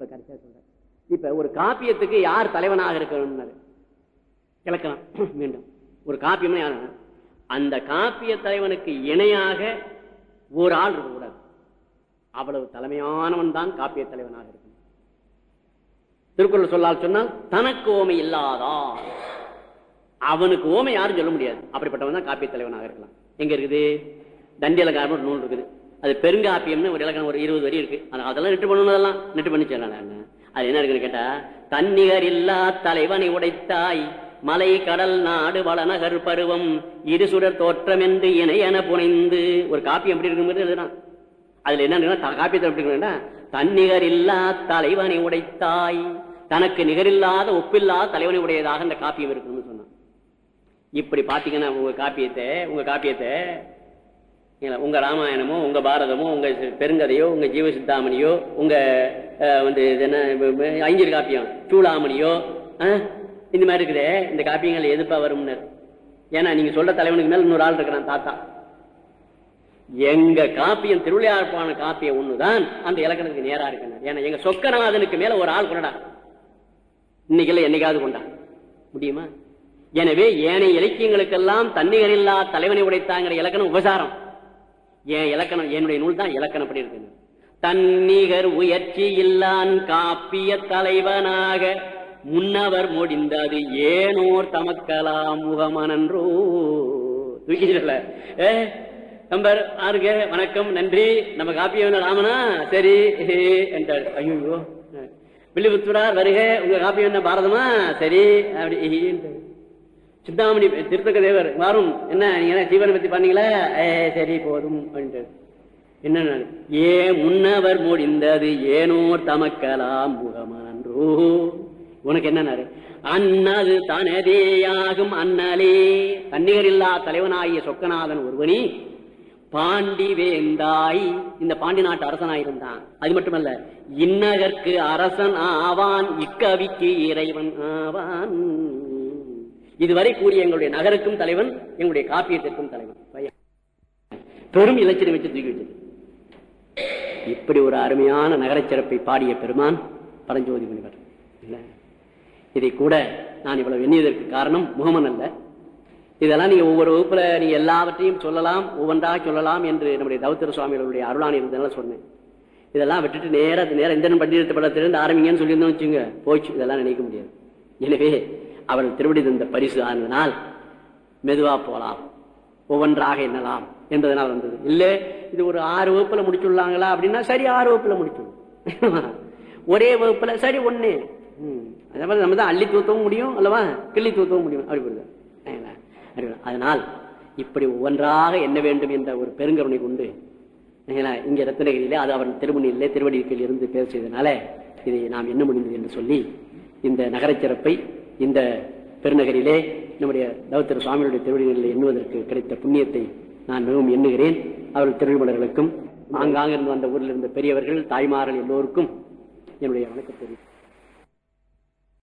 இப்ப கடைசியா சொல்றேன். இப்ப ஒரு காப்பியத்துக்கு யார் தலைவனாக இருக்கணும்னாரு? இலக்கணம் மீண்டும். ஒரு காப்பியம்னா யார் அந்த காப்பிய தலைவனுக்கு இணையாக ஒரு ஆள் இருக்கக்கூடாது. அவ்வளவு தலைமையானவன் தான் காப்பிய தலைவனாக இருக்கணும். திருக்குறள் சொல்லால் சொன்னால் தனக்கு ஓமை இல்லாதா? அவனுக்கு ஓமை யாரும் சொல்ல முடியாது. அப்படிப்பட்டவன் தான் காப்பிய தலைவனாக இருக்கலாம். எங்க இருக்குது? தண்டி ஒரு நூல் இருக்குது. அது பெருங்காப்பியம்னு ஒரு இலக்கணம் ஒரு இருபது வரி இருக்கு. அதெல்லாம் நெட்டு பண்ணணும் நெட்டு பண்ணி நான். அது என்ன இருக்குன்னு கேட்டா தன்னிகர் இல்லா தலைவனை உடைத்தாய் மலை கடல் நாடு வளநகர் பருவம் இருசுடர் தோற்றம் என்று இணையென புனைந்து. ஒரு காப்பியம் எப்படி இருக்குங்கிறது எழுதுறான். அதுல என்ன இருக்குன்னா, காப்பியத்தில் எப்படி இருக்குன்னா தன்னிகர் இல்லா தலைவனை உடைத்தாய் தனக்கு நிகரில்லாத ஒப்பில்லாத தலைவனை உடையதாக அந்த காப்பியம் இருக்குன்னு சொன்னான். இப்படி பாத்தீங்கன்னா உங்க காப்பியத்தை உங்க காப்பியத்தை இல்ல, உங்க ராமாயணமோ உங்க பாரதமோ உங்க பெருங்கதையோ உங்க ஜீவ சித்தாமணியோ உங்க வந்து இது என்ன வ- ஐஞ்சிறு காப்பியம் சூளாமணியோ இந்த மாதிரி இருக்குது இந்த காப்பியங்கள் எதுப்பா வரும்னு. ஏன்னா நீங்க சொல்ற தலைவனுக்கு மேல இன்னொரு ஆள் இருக்கிறான் தாத்தா. எங்க காப்பியம் திருவிளையாழ்ப்பான காப்பியம் ஒண்ணுதான் அந்த இலக்கணத்துக்கு நேரா இருக்கிறார். ஏன்னா எங்க சொக்கநாதனுக்கு மேல ஒரு ஆள் கொண்டா. இன்னைக்கு இல்ல என்னைக்காவது கொண்டா. முடியுமா? எனவே ஏனைய இலக்கியங்களுக்கெல்லாம் தன்னிகரில்லா தலைவனை உடைத்தாங்கிற இலக்கணம் உபசாரம். என் இலக்கணம் என்னுடைய நூல் தான் இலக்கணப்படி இருக்கு தன்னிகர் உயர்ச்சி இல்லான் காப்பிய தலைவனாக முன்னவர் முடிந்தது ஏனோர் தமக்கலாம் முகமனன்றோ? தூக்கிடல ஏ நம்பர் ஆறுக வணக்கம் நன்றி. நம்ம காப்பியம் ராமனா? சரி. என்றார். ஐயோ வில்லிபுத்தூரார் வருக உங்க காப்பி என்ன பாரதமா? சரி. அப்படி என்றார். சிந்தாமணி திருத்தக்க தேவர் வாரும் என்ன நீங்க என்ன ஜீவனை பத்தி பண்ணீங்களா? ஏ சரி போதும் அப்படின்ட்டு என்ன ஏ முன்னவர் முடிந்தது ஏனோர் தமக்கலாம் முகமான்றோ உனக்கு என்ன அன்னது தனதேயாகும் அண்ணலே தன்னிகரில்லா தலைவனாகிய சொக்கநாதன் ஒருவனி பாண்டி வேந்தாய். இந்த பாண்டி நாட்டு அரசனாயிருந்தான் அது மட்டுமல்ல இன்னகற்கு அரசன் ஆவான் இக்கவிக்கு இறைவன் ஆவான். இதுவரை கூறிய எங்களுடைய நகருக்கும் தலைவன் எங்களுடைய காப்பியத்திற்கும் தலைவன். பெரும் இலச்சினை வச்சு தூக்கி வச்சது. இப்படி ஒரு அருமையான நகர சிறப்பை பாடிய பெருமான் பரஞ்சோதி முனிவர். இதை கூட நான் இவ்வளவு எண்ணியதற்கு காரணம் முகமன் அல்ல. இதெல்லாம் நீங்க ஒவ்வொரு வகுப்புல நீங்க எல்லாவற்றையும் சொல்லலாம் ஒவ்வொன்றாக சொல்லலாம் என்று நம்முடைய தௌத்திர சுவாமிகளுடைய அருளாணி இருந்ததெல்லாம் சொன்னேன். இதெல்லாம் விட்டுட்டு நேரா நேரம் இந்த பண்டிகை படத்திலிருந்து ஆரம்பிங்கன்னு சொல்லியிருந்தோம் வச்சுங்க போச்சு இதெல்லாம் நினைக்க முடியாது. எனவே அவர்கள் திருவடி தந்த பரிசு ஆனதனால் மெதுவா போலாம். ஒவ்வொன்றாக எண்ணலாம் என்பதனால் வந்தது. இல்லை இது ஒரு ஆறு வகுப்புல முடிச்சுள்ளாங்களா அப்படின்னா சரி ஆறு வகுப்புல முடிச்சுடும் ஒரே வகுப்புல சரி ஒண்ணு. ம். அதே மாதிரி நம்ம தான் அள்ளி தூத்தவும் முடியும் அல்லவா? கிள்ளி தூத்தவும் முடியும். அப்படி புரியுது? அதனால் இப்படி ஒவ்வொன்றாக எண்ண வேண்டும் என்ற ஒரு பெருங்கருணை கொண்டு சரிங்களா? இங்க ரத்னகிரியிலே அது அவன் திருமணியிலே திருவடியில் இருந்து பேசியதுனால இதை நாம் என்ன முடிந்தது என்று சொல்லி இந்த நகரச் சிறப்பை இந்த பெருநகரிலே நம்முடைய தௌத்திர சுவாமியுடைய திருவடிகளில் எண்ணுவதற்கு கிடைத்த புண்ணியத்தை நான் மிகவும் எண்ணுகிறேன் அவர்கள் திருவிழர்களுக்கும் ஆங்காங்கிருந்து வந்த ஊரில் இருந்த பெரியவர்கள் தாய்மார்கள் எல்லோருக்கும் என்னுடைய வணக்கத்தை தெரிவிக்கிறேன்.